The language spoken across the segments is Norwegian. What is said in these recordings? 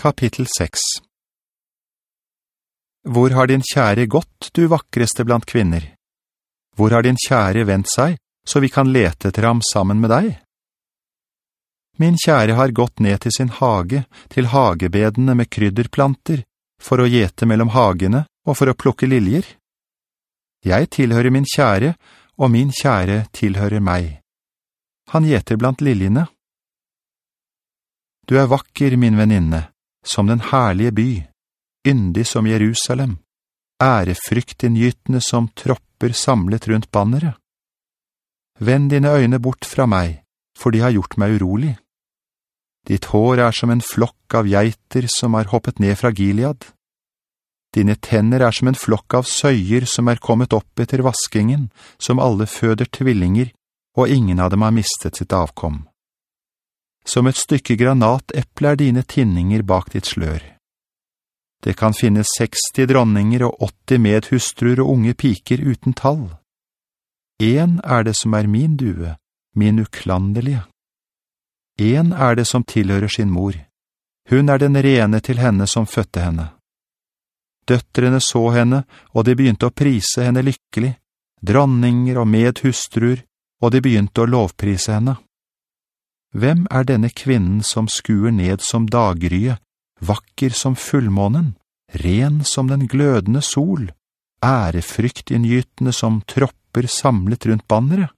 Kapittel 6 Hvor har din kjære gått, du vakreste blant kvinner? Hvor har din kjære vendt seg, så vi kan lete etter ham sammen med deg? Min kjære har gått ned til sin hage, til hagebedene med krydderplanter, for å gjete mellom hagene og for å plukke liljer. Jeg tilhører min kjære, og min kjære tilhører meg. Han gjeter blant liljene. Du er vakker, min venninne, som den herlige by, yndig som Jerusalem, ærefryktinngytende som tropper samlet rundt bannere. Vend dine øyne bort fra meg, for de har gjort meg urolig. Ditt hår er som en flokk av geiter som har hoppet ned fra Gilead. Dine tenner er som en flokk av søyer som er kommet opp etter vaskingen, som alle føder tvillinger, og ingen av dem har mistet sitt avkom. Som et stykke granateple er dine tinninger bak ditt slør. Det kan finnes 60 dronninger og 80 medhustruer og unge piker uten tall. En er det som er min due, min uklandelige. En er det som tilhører sin mor. Hun er den rene til henne som fødte henne. Døtrene så henne, og de begynte å prise henne lykkelig, dronninger og medhustruer, og de begynte å lovprise henne. Hvem er denne kvinnen som skuer ned som dagrye, vakker som fullmånen, ren som den glødende sol, ærefryktinngytende som tropper samlet rundt bannere?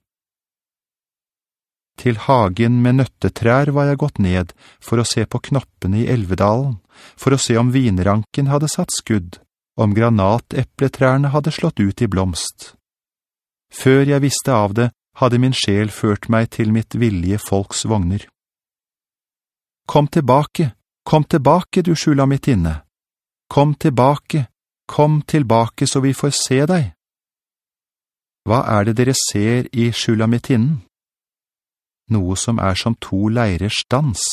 Til hagen med nøttetrær var jeg gått ned for å se på knoppene i Elvedalen, for å se om vinranken hadde satt skudd, om granatepletrærne hadde slått ut i blomst. Før jeg visste av det, hadde min sjel ført meg til mitt vilje folks vogner. Kom tilbake, kom tilbake, du skjula mitt inne. Kom tilbake, kom tilbake så vi får se deg. Hva er det dere ser i skjula mitt innen? Noe som er som to leirers dans.